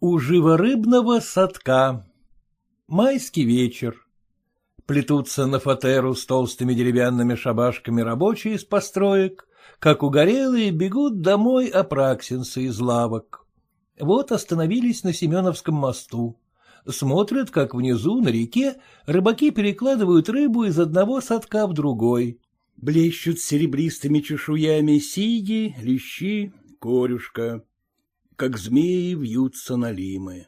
У живорыбного садка. Майский вечер. Плетутся на фатеру с толстыми деревянными шабашками рабочие из построек, как угорелые бегут домой апраксинцы из лавок. Вот остановились на Семеновском мосту. Смотрят, как внизу, на реке, рыбаки перекладывают рыбу из одного садка в другой. Блещут серебристыми чешуями сиги, лещи, корюшка как змеи вьются налимы.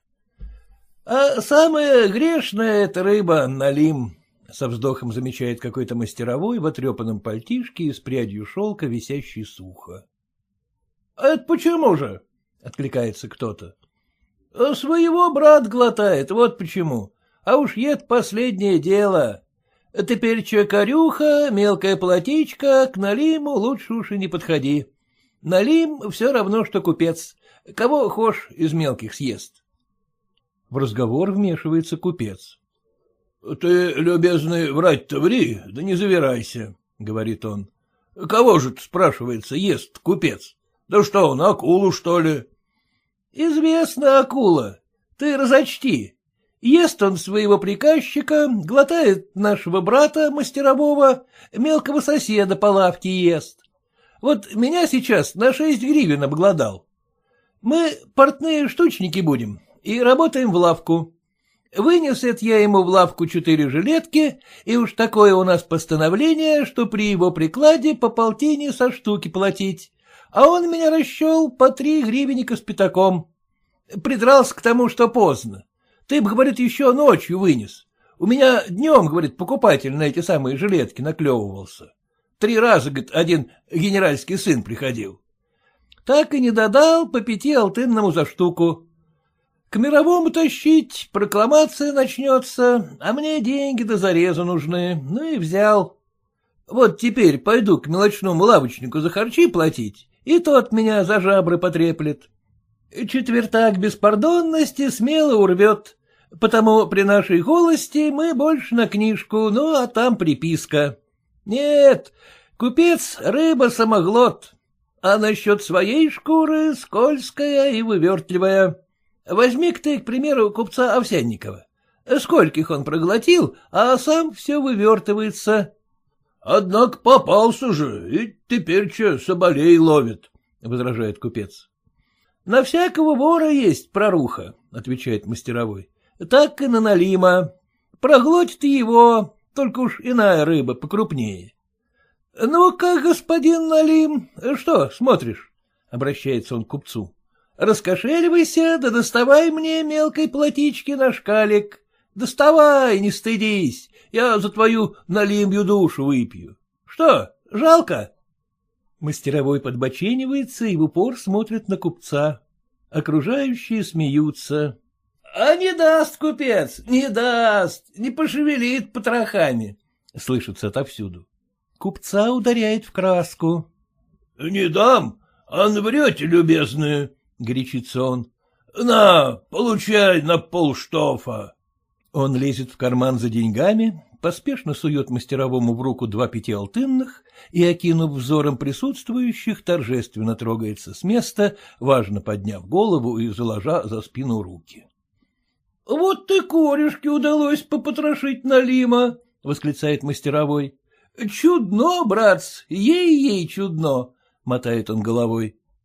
— А самая грешная — это рыба налим, — со вздохом замечает какой-то мастеровой в отрепанном пальтишке и с прядью шелка, висящий сухо. — А это почему же? — откликается кто-то. — Своего брат глотает, вот почему. А уж ед последнее дело. Теперь че корюха, мелкая платичка, к налиму лучше уж и не подходи. Налим все равно, что купец. Кого хошь из мелких съест. В разговор вмешивается купец. — Ты, любезный, врать-то ври, да не завирайся, — говорит он. — Кого же, спрашивается, ест купец? Да что он, акулу, что ли? — Известно, акула. Ты разочти. Ест он своего приказчика, глотает нашего брата мастерового, мелкого соседа по лавке ест. Вот меня сейчас на шесть гривен обглодал. Мы портные штучники будем и работаем в лавку. Вынес это я ему в лавку четыре жилетки, и уж такое у нас постановление, что при его прикладе по полтине со штуки платить, а он меня расчел по три гривенника с пятаком. Придрался к тому, что поздно. Ты бы, говорит, еще ночью вынес. У меня днем, говорит, покупатель на эти самые жилетки наклевывался. Три раза, говорит, один генеральский сын приходил так и не додал по пяти алтынному за штуку. К мировому тащить, прокламация начнется, а мне деньги до зареза нужны, ну и взял. Вот теперь пойду к мелочному лавочнику за харчи платить, и тот меня за жабры потреплет. Четвертак беспардонности смело урвет, потому при нашей холости мы больше на книжку, ну а там приписка. Нет, купец — рыба-самоглот. А насчет своей шкуры скользкая и вывертливая. Возьми-ка ты, к примеру, купца Овсянникова. Скольких он проглотил, а сам все вывертывается. — Однако попался же, и теперь че соболей ловит, — возражает купец. — На всякого вора есть проруха, — отвечает мастеровой. — Так и на налима. Проглотит его, только уж иная рыба покрупнее. — Ну-ка, господин Налим, что смотришь? — обращается он к купцу. — Раскошеливайся, да доставай мне мелкой платички на шкалик. Доставай, не стыдись, я за твою налимью душу выпью. Что, жалко? Мастеровой подбоченивается и в упор смотрит на купца. Окружающие смеются. — А не даст купец, не даст, не пошевелит потрохами, — слышится отовсюду. Купца ударяет в краску. — Не дам, а врете, любезные, — горячится он. — На, получай на полштофа. Он лезет в карман за деньгами, поспешно сует мастеровому в руку два пятиалтынных и, окинув взором присутствующих, торжественно трогается с места, важно подняв голову и заложа за спину руки. — Вот ты корешки удалось попотрошить налима! — восклицает мастеровой. — Чудно, братц, ей-ей чудно, — мотает он головой.